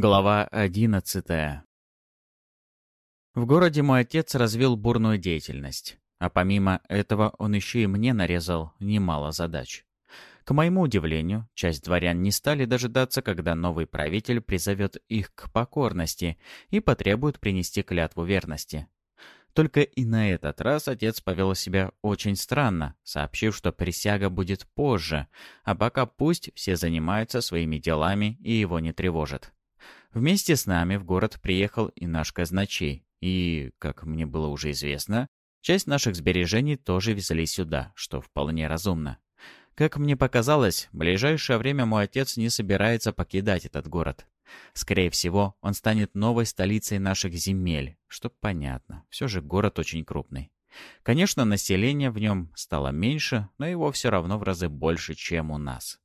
Глава одиннадцатая В городе мой отец развил бурную деятельность, а помимо этого он еще и мне нарезал немало задач. К моему удивлению, часть дворян не стали дожидаться, когда новый правитель призовет их к покорности и потребует принести клятву верности. Только и на этот раз отец повел себя очень странно, сообщив, что присяга будет позже, а пока пусть все занимаются своими делами и его не тревожат. Вместе с нами в город приехал и наш казначей. И, как мне было уже известно, часть наших сбережений тоже везли сюда, что вполне разумно. Как мне показалось, в ближайшее время мой отец не собирается покидать этот город. Скорее всего, он станет новой столицей наших земель, что понятно, все же город очень крупный. Конечно, население в нем стало меньше, но его все равно в разы больше, чем у нас.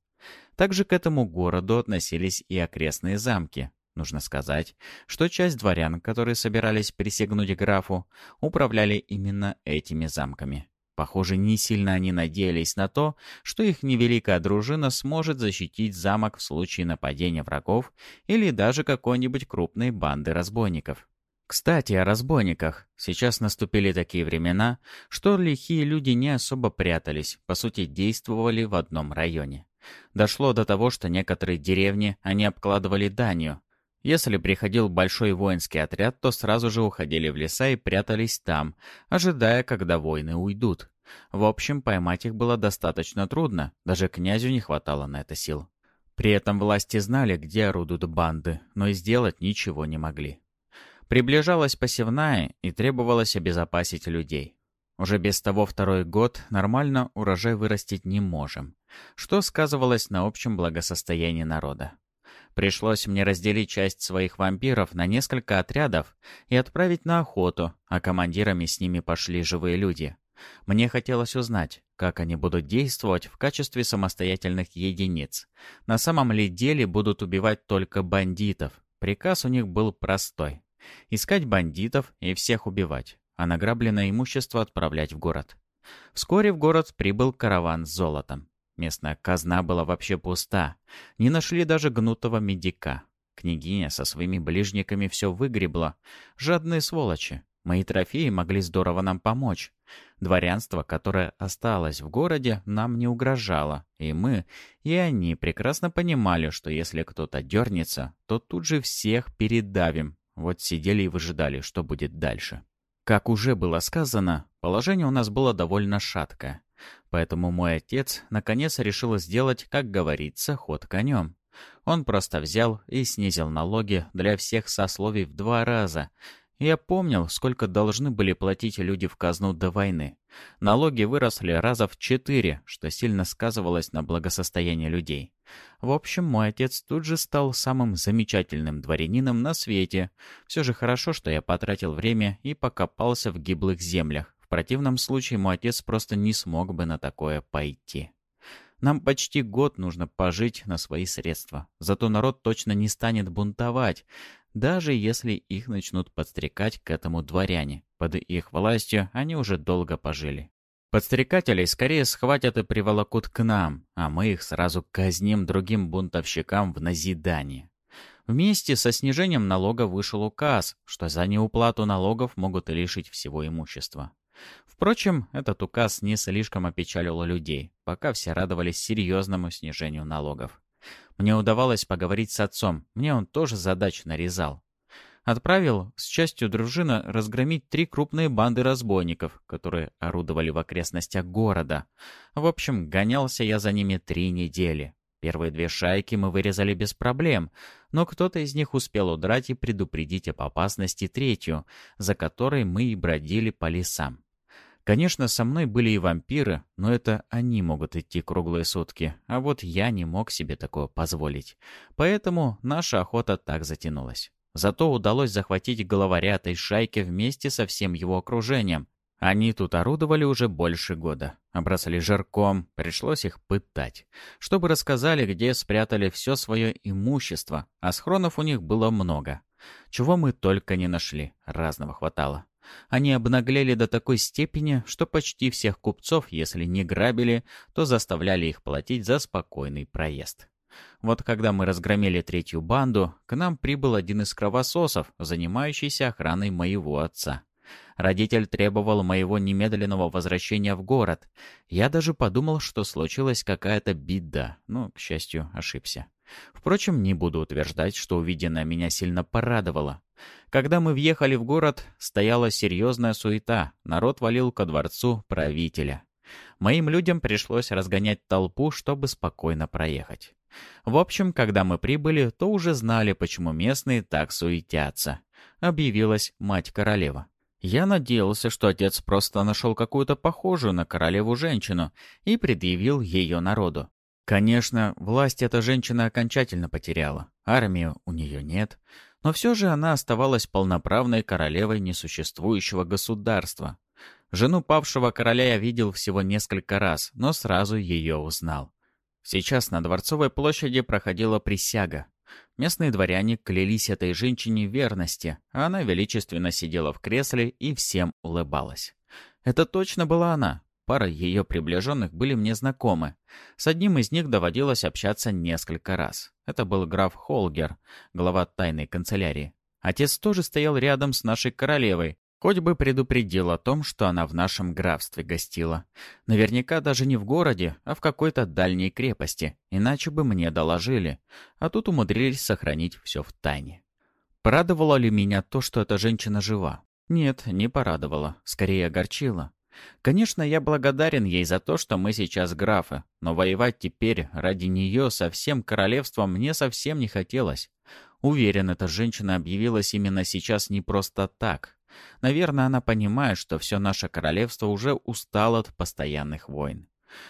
Также к этому городу относились и окрестные замки, Нужно сказать, что часть дворян, которые собирались присягнуть графу, управляли именно этими замками. Похоже, не сильно они надеялись на то, что их невеликая дружина сможет защитить замок в случае нападения врагов или даже какой-нибудь крупной банды разбойников. Кстати, о разбойниках. Сейчас наступили такие времена, что лихие люди не особо прятались, по сути, действовали в одном районе. Дошло до того, что некоторые деревни они обкладывали данью, если приходил большой воинский отряд, то сразу же уходили в леса и прятались там, ожидая, когда воины уйдут. В общем, поймать их было достаточно трудно, даже князю не хватало на это сил. При этом власти знали, где орудуют банды, но и сделать ничего не могли. Приближалась посевная и требовалось обезопасить людей. Уже без того второй год нормально урожай вырастить не можем, что сказывалось на общем благосостоянии народа. Пришлось мне разделить часть своих вампиров на несколько отрядов и отправить на охоту, а командирами с ними пошли живые люди. Мне хотелось узнать, как они будут действовать в качестве самостоятельных единиц. На самом ли деле будут убивать только бандитов? Приказ у них был простой. Искать бандитов и всех убивать, а награбленное имущество отправлять в город. Вскоре в город прибыл караван с золотом. Местная казна была вообще пуста. Не нашли даже гнутого медика. Княгиня со своими ближниками все выгребла. Жадные сволочи. Мои трофеи могли здорово нам помочь. Дворянство, которое осталось в городе, нам не угрожало. И мы, и они прекрасно понимали, что если кто-то дернется, то тут же всех передавим. Вот сидели и выжидали, что будет дальше. Как уже было сказано, положение у нас было довольно шаткое. Поэтому мой отец наконец решил сделать, как говорится, ход конем. Он просто взял и снизил налоги для всех сословий в два раза. Я помнил, сколько должны были платить люди в казну до войны. Налоги выросли раза в четыре, что сильно сказывалось на благосостоянии людей. В общем, мой отец тут же стал самым замечательным дворянином на свете. Все же хорошо, что я потратил время и покопался в гиблых землях противном случае мой отец просто не смог бы на такое пойти. Нам почти год нужно пожить на свои средства. Зато народ точно не станет бунтовать, даже если их начнут подстрекать к этому дворяне. Под их властью они уже долго пожили. Подстрекателей скорее схватят и приволокут к нам, а мы их сразу казним другим бунтовщикам в назидание. Вместе со снижением налога вышел указ, что за неуплату налогов могут лишить всего имущества. Впрочем, этот указ не слишком опечалил людей, пока все радовались серьезному снижению налогов. Мне удавалось поговорить с отцом, мне он тоже задач нарезал. Отправил с частью дружины разгромить три крупные банды разбойников, которые орудовали в окрестностях города. В общем, гонялся я за ними три недели. Первые две шайки мы вырезали без проблем, но кто-то из них успел удрать и предупредить об опасности третью, за которой мы и бродили по лесам. Конечно, со мной были и вампиры, но это они могут идти круглые сутки, а вот я не мог себе такое позволить. Поэтому наша охота так затянулась. Зато удалось захватить главаря этой шайки вместе со всем его окружением. Они тут орудовали уже больше года. Обросали жирком, пришлось их пытать. Чтобы рассказали, где спрятали все свое имущество, а схронов у них было много. Чего мы только не нашли, разного хватало. Они обнаглели до такой степени, что почти всех купцов, если не грабили, то заставляли их платить за спокойный проезд. Вот когда мы разгромили третью банду, к нам прибыл один из кровососов, занимающийся охраной моего отца. Родитель требовал моего немедленного возвращения в город. Я даже подумал, что случилась какая-то беда, но, к счастью, ошибся. Впрочем, не буду утверждать, что увиденное меня сильно порадовало. Когда мы въехали в город, стояла серьезная суета, народ валил ко дворцу правителя. Моим людям пришлось разгонять толпу, чтобы спокойно проехать. В общем, когда мы прибыли, то уже знали, почему местные так суетятся. Объявилась мать-королева. Я надеялся, что отец просто нашел какую-то похожую на королеву женщину и предъявил ее народу. Конечно, власть эта женщина окончательно потеряла, армии у нее нет, но все же она оставалась полноправной королевой несуществующего государства. Жену павшего короля я видел всего несколько раз, но сразу ее узнал. Сейчас на Дворцовой площади проходила присяга, Местные дворяне клялись этой женщине верности, а она величественно сидела в кресле и всем улыбалась. Это точно была она. Пара ее приближенных были мне знакомы. С одним из них доводилось общаться несколько раз. Это был граф Холгер, глава тайной канцелярии. Отец тоже стоял рядом с нашей королевой, Хоть бы предупредил о том, что она в нашем графстве гостила. Наверняка даже не в городе, а в какой-то дальней крепости, иначе бы мне доложили. А тут умудрились сохранить все в тайне. Порадовало ли меня то, что эта женщина жива? Нет, не порадовало, скорее огорчило. Конечно, я благодарен ей за то, что мы сейчас графы, но воевать теперь ради нее со всем королевством мне совсем не хотелось. Уверен, эта женщина объявилась именно сейчас не просто так. Наверное, она понимает, что все наше королевство уже устало от постоянных войн.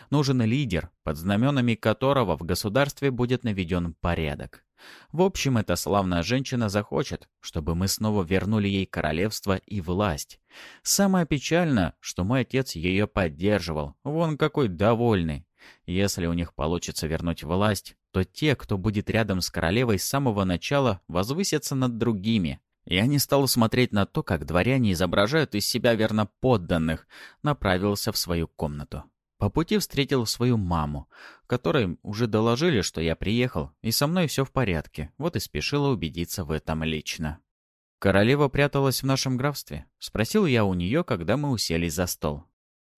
Нужен лидер, под знаменами которого в государстве будет наведен порядок. В общем, эта славная женщина захочет, чтобы мы снова вернули ей королевство и власть. Самое печальное, что мой отец ее поддерживал. Вон какой довольный. Если у них получится вернуть власть, то те, кто будет рядом с королевой с самого начала, возвысятся над другими. Я не стал смотреть на то, как дворяне изображают из себя верно подданных, направился в свою комнату. По пути встретил свою маму, которой уже доложили, что я приехал, и со мной все в порядке, вот и спешила убедиться в этом лично. «Королева пряталась в нашем графстве?» — спросил я у нее, когда мы уселись за стол.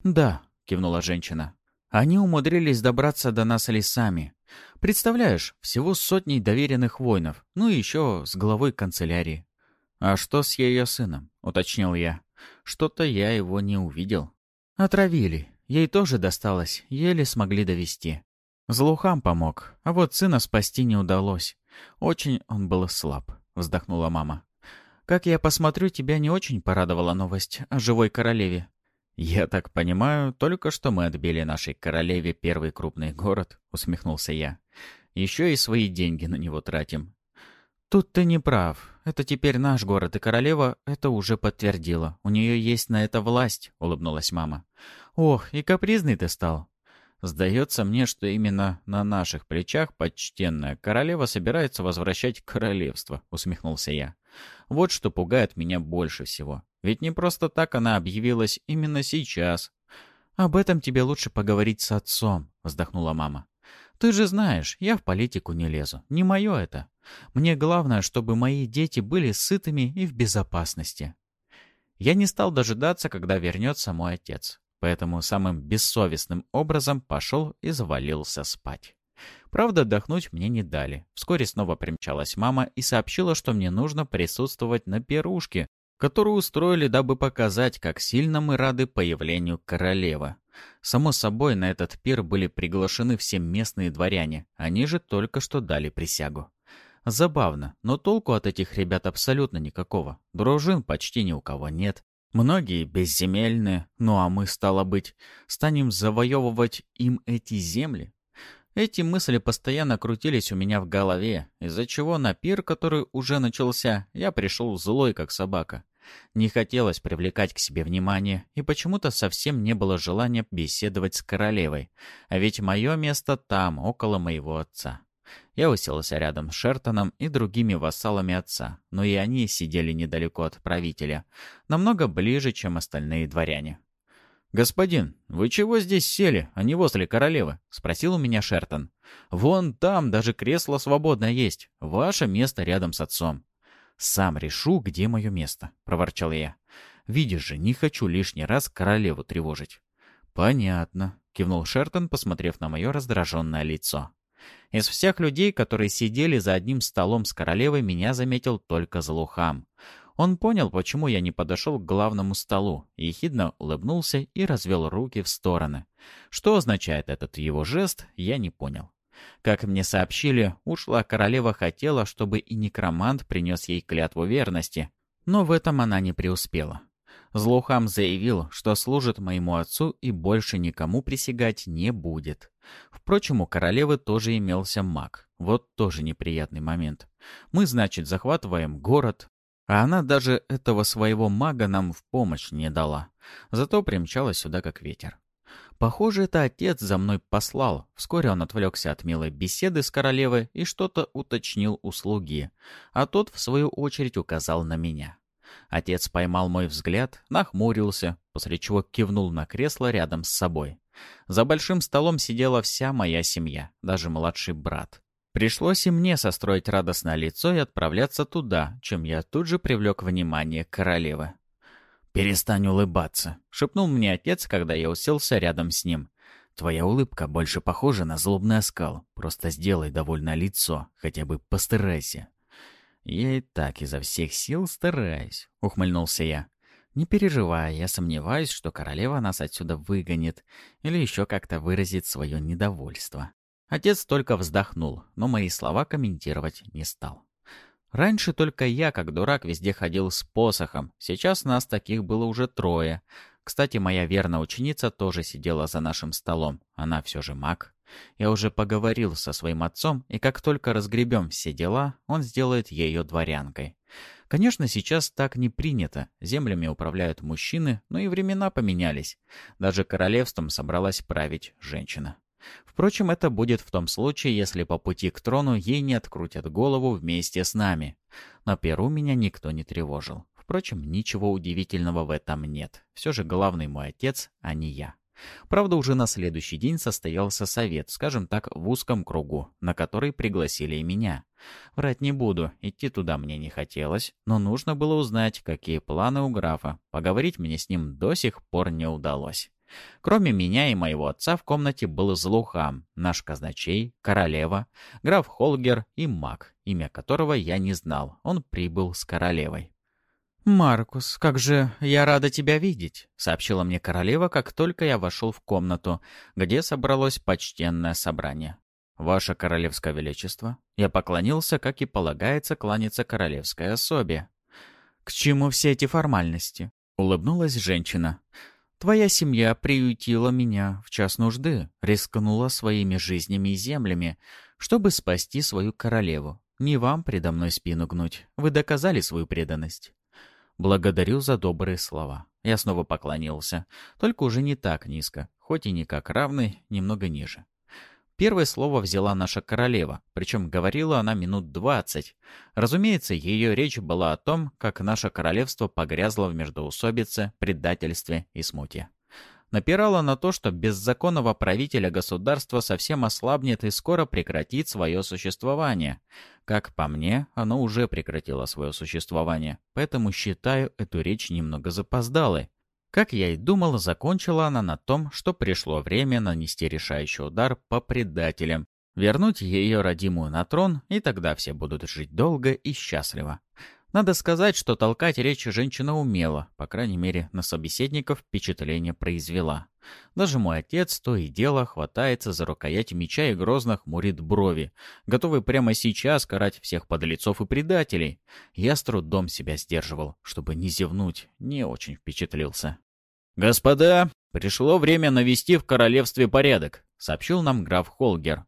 «Да», — кивнула женщина. «Они умудрились добраться до нас лесами. Представляешь, всего сотней доверенных воинов, ну и еще с главой канцелярии. «А что с ее сыном?» — уточнил я. «Что-то я его не увидел». «Отравили. Ей тоже досталось. Еле смогли довести. Злухам помог, а вот сына спасти не удалось. Очень он был слаб», — вздохнула мама. «Как я посмотрю, тебя не очень порадовала новость о живой королеве». «Я так понимаю, только что мы отбили нашей королеве первый крупный город», — усмехнулся я. «Еще и свои деньги на него тратим. «Тут ты не прав. Это теперь наш город, и королева это уже подтвердила. У нее есть на это власть», — улыбнулась мама. «Ох, и капризный ты стал». «Сдается мне, что именно на наших плечах почтенная королева собирается возвращать королевство», — усмехнулся я. «Вот что пугает меня больше всего. Ведь не просто так она объявилась именно сейчас». «Об этом тебе лучше поговорить с отцом», — вздохнула мама. «Ты же знаешь, я в политику не лезу. Не мое это. Мне главное, чтобы мои дети были сытыми и в безопасности. Я не стал дожидаться, когда вернется мой отец, поэтому самым бессовестным образом пошел и завалился спать. Правда, отдохнуть мне не дали. Вскоре снова примчалась мама и сообщила, что мне нужно присутствовать на пирушке, которую устроили, дабы показать, как сильно мы рады появлению королевы. Само собой, на этот пир были приглашены все местные дворяне, они же только что дали присягу. Забавно, но толку от этих ребят абсолютно никакого. Дружин почти ни у кого нет. Многие безземельные, ну а мы, стало быть, станем завоевывать им эти земли? Эти мысли постоянно крутились у меня в голове, из-за чего на пир, который уже начался, я пришел злой, как собака. Не хотелось привлекать к себе внимание, и почему-то совсем не было желания беседовать с королевой. А ведь мое место там, около моего отца. Я уселся рядом с Шертоном и другими вассалами отца, но и они сидели недалеко от правителя, намного ближе, чем остальные дворяне. «Господин, вы чего здесь сели, а не возле королевы?» — спросил у меня Шертон. «Вон там даже кресло свободное есть. Ваше место рядом с отцом». «Сам решу, где мое место», — проворчал я. «Видишь же, не хочу лишний раз королеву тревожить». «Понятно», — кивнул Шертон, посмотрев на мое раздраженное лицо. Из всех людей, которые сидели за одним столом с королевой, меня заметил только Злухам. Он понял, почему я не подошел к главному столу, ехидно улыбнулся и развел руки в стороны. Что означает этот его жест, я не понял. Как мне сообщили, ушла королева хотела, чтобы и некромант принес ей клятву верности, но в этом она не преуспела. Злухам заявил, что служит моему отцу и больше никому присягать не будет. Впрочем, у королевы тоже имелся маг. Вот тоже неприятный момент. Мы, значит, захватываем город, а она даже этого своего мага нам в помощь не дала. Зато примчалась сюда как ветер. Похоже, это отец за мной послал. Вскоре он отвлекся от милой беседы с королевой и что-то уточнил у слуги. А тот, в свою очередь, указал на меня. Отец поймал мой взгляд, нахмурился, после чего кивнул на кресло рядом с собой. За большим столом сидела вся моя семья, даже младший брат. Пришлось и мне состроить радостное лицо и отправляться туда, чем я тут же привлек внимание королевы. «Перестань улыбаться», — шепнул мне отец, когда я уселся рядом с ним. «Твоя улыбка больше похожа на злобный оскал. Просто сделай довольно лицо, хотя бы постарайся». «Я и так изо всех сил стараюсь», — ухмыльнулся я. «Не переживай, я сомневаюсь, что королева нас отсюда выгонит или еще как-то выразит свое недовольство». Отец только вздохнул, но мои слова комментировать не стал. Раньше только я, как дурак, везде ходил с посохом. Сейчас нас таких было уже трое. Кстати, моя верная ученица тоже сидела за нашим столом. Она все же маг. Я уже поговорил со своим отцом, и как только разгребем все дела, он сделает ее дворянкой. Конечно, сейчас так не принято. Землями управляют мужчины, но и времена поменялись. Даже королевством собралась править женщина. Впрочем, это будет в том случае, если по пути к трону ей не открутят голову вместе с нами. На Перу меня никто не тревожил. Впрочем, ничего удивительного в этом нет. Все же главный мой отец, а не я. Правда, уже на следующий день состоялся совет, скажем так, в узком кругу, на который пригласили и меня. Врать не буду, идти туда мне не хотелось, но нужно было узнать, какие планы у графа. Поговорить мне с ним до сих пор не удалось. Кроме меня и моего отца в комнате был Злухам, наш казначей, королева, граф Холгер и маг, имя которого я не знал. Он прибыл с королевой. «Маркус, как же я рада тебя видеть», — сообщила мне королева, как только я вошел в комнату, где собралось почтенное собрание. «Ваше королевское величество». Я поклонился, как и полагается кланяться королевской особе. «К чему все эти формальности?» — улыбнулась женщина. Твоя семья приютила меня в час нужды, рискнула своими жизнями и землями, чтобы спасти свою королеву. Не вам предо мной спину гнуть. Вы доказали свою преданность. Благодарю за добрые слова. Я снова поклонился, только уже не так низко, хоть и не как равный, немного ниже. Первое слово взяла наша королева, причем говорила она минут двадцать. Разумеется, ее речь была о том, как наше королевство погрязло в междоусобице, предательстве и смуте. Напирала на то, что без законного правителя государство совсем ослабнет и скоро прекратит свое существование. Как по мне, оно уже прекратило свое существование, поэтому считаю эту речь немного запоздалой. Как я и думал, закончила она на том, что пришло время нанести решающий удар по предателям, вернуть ее родимую на трон, и тогда все будут жить долго и счастливо. Надо сказать, что толкать речь женщина умела, по крайней мере, на собеседников впечатление произвела. Даже мой отец то и дело хватается за рукоять меча и грозно хмурит брови, готовый прямо сейчас карать всех подлецов и предателей. Я с трудом себя сдерживал, чтобы не зевнуть, не очень впечатлился. «Господа, пришло время навести в королевстве порядок», — сообщил нам граф Холгер.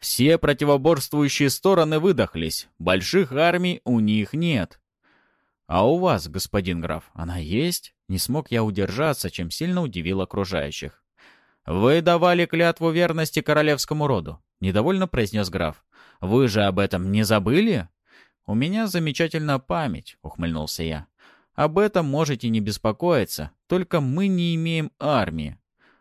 «Все противоборствующие стороны выдохлись. Больших армий у них нет». «А у вас, господин граф, она есть?» Не смог я удержаться, чем сильно удивил окружающих. «Вы давали клятву верности королевскому роду», — недовольно произнес граф. «Вы же об этом не забыли?» «У меня замечательная память», — ухмыльнулся я. Об этом можете не беспокоиться, только мы не имеем армии.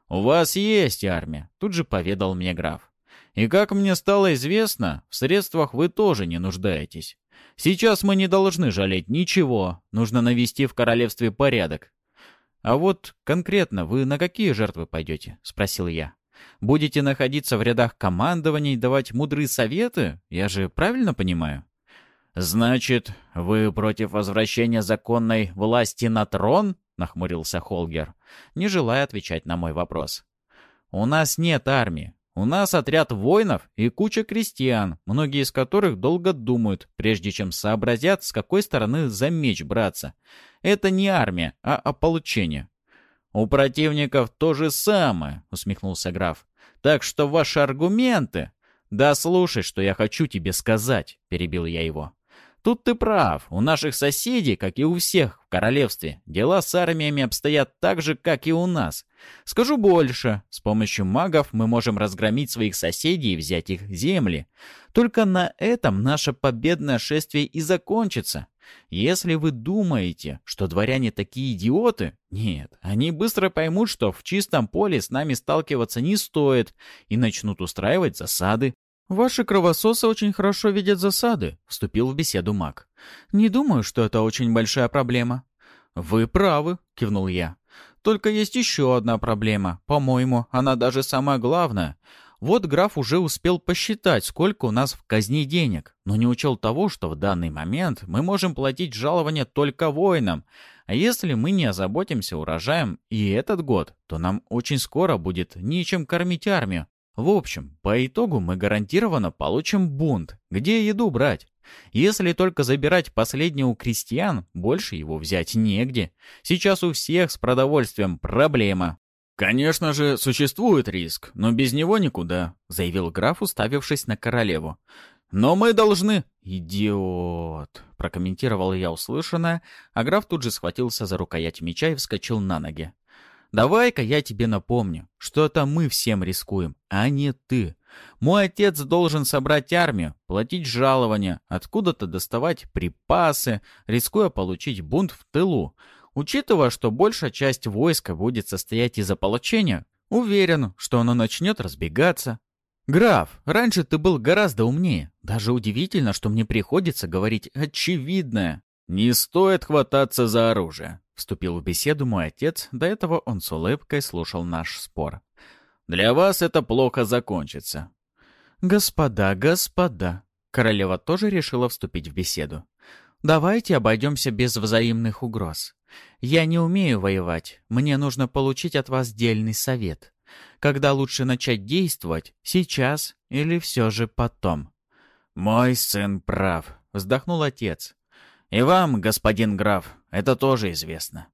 У вас есть армия, тут же поведал мне граф. И как мне стало известно, в средствах вы тоже не нуждаетесь. Сейчас мы не должны жалеть ничего, нужно навести в королевстве порядок. А вот конкретно вы на какие жертвы пойдете? Спросил я. Будете находиться в рядах командований, давать мудрые советы? Я же правильно понимаю? «Значит, вы против возвращения законной власти на трон?» — нахмурился Холгер, не желая отвечать на мой вопрос. «У нас нет армии. У нас отряд воинов и куча крестьян, многие из которых долго думают, прежде чем сообразят, с какой стороны за меч браться. Это не армия, а ополчение». «У противников то же самое», — усмехнулся граф. «Так что ваши аргументы...» «Да слушай, что я хочу тебе сказать», — перебил я его. Тут ты прав. У наших соседей, как и у всех в королевстве, дела с армиями обстоят так же, как и у нас. Скажу больше. С помощью магов мы можем разгромить своих соседей и взять их земли. Только на этом наше победное шествие и закончится. Если вы думаете, что дворяне такие идиоты, нет, они быстро поймут, что в чистом поле с нами сталкиваться не стоит и начнут устраивать засады. «Ваши кровососы очень хорошо видят засады», — вступил в беседу маг. «Не думаю, что это очень большая проблема». «Вы правы», — кивнул я. «Только есть еще одна проблема. По-моему, она даже самая главная. Вот граф уже успел посчитать, сколько у нас в казне денег, но не учел того, что в данный момент мы можем платить жалования только воинам. А если мы не озаботимся урожаем и этот год, то нам очень скоро будет нечем кормить армию. В общем, по итогу мы гарантированно получим бунт. Где еду брать? Если только забирать последнее у крестьян, больше его взять негде. Сейчас у всех с продовольствием проблема. «Конечно же, существует риск, но без него никуда», — заявил граф, уставившись на королеву. «Но мы должны...» «Идиот!» — прокомментировал я услышанное, а граф тут же схватился за рукоять меча и вскочил на ноги. Давай-ка я тебе напомню, что это мы всем рискуем, а не ты. Мой отец должен собрать армию, платить жалования, откуда-то доставать припасы, рискуя получить бунт в тылу. Учитывая, что большая часть войска будет состоять из ополчения, уверен, что оно начнет разбегаться. «Граф, раньше ты был гораздо умнее. Даже удивительно, что мне приходится говорить очевидное. Не стоит хвататься за оружие. Вступил в беседу мой отец, до этого он с улыбкой слушал наш спор. «Для вас это плохо закончится». «Господа, господа!» Королева тоже решила вступить в беседу. «Давайте обойдемся без взаимных угроз. Я не умею воевать, мне нужно получить от вас дельный совет. Когда лучше начать действовать, сейчас или все же потом?» «Мой сын прав», — вздохнул отец. «И вам, господин граф, это тоже известно.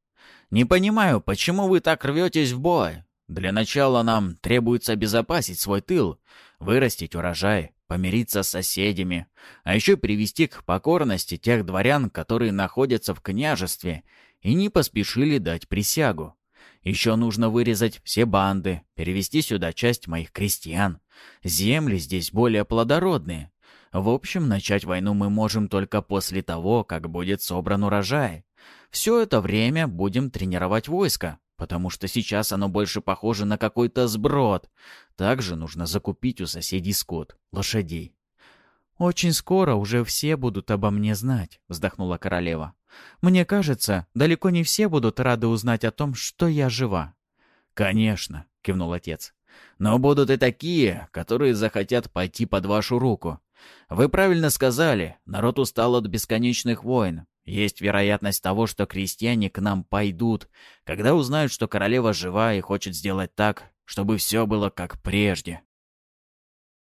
Не понимаю, почему вы так рветесь в бой? Для начала нам требуется обезопасить свой тыл, вырастить урожай, помириться с соседями, а еще привести к покорности тех дворян, которые находятся в княжестве и не поспешили дать присягу. Еще нужно вырезать все банды, перевести сюда часть моих крестьян. Земли здесь более плодородные. В общем, начать войну мы можем только после того, как будет собран урожай. Все это время будем тренировать войско, потому что сейчас оно больше похоже на какой-то сброд. Также нужно закупить у соседей скот, лошадей. «Очень скоро уже все будут обо мне знать», — вздохнула королева. «Мне кажется, далеко не все будут рады узнать о том, что я жива». «Конечно», — кивнул отец. «Но будут и такие, которые захотят пойти под вашу руку. Вы правильно сказали, народ устал от бесконечных войн. Есть вероятность того, что крестьяне к нам пойдут, когда узнают, что королева жива и хочет сделать так, чтобы все было как прежде.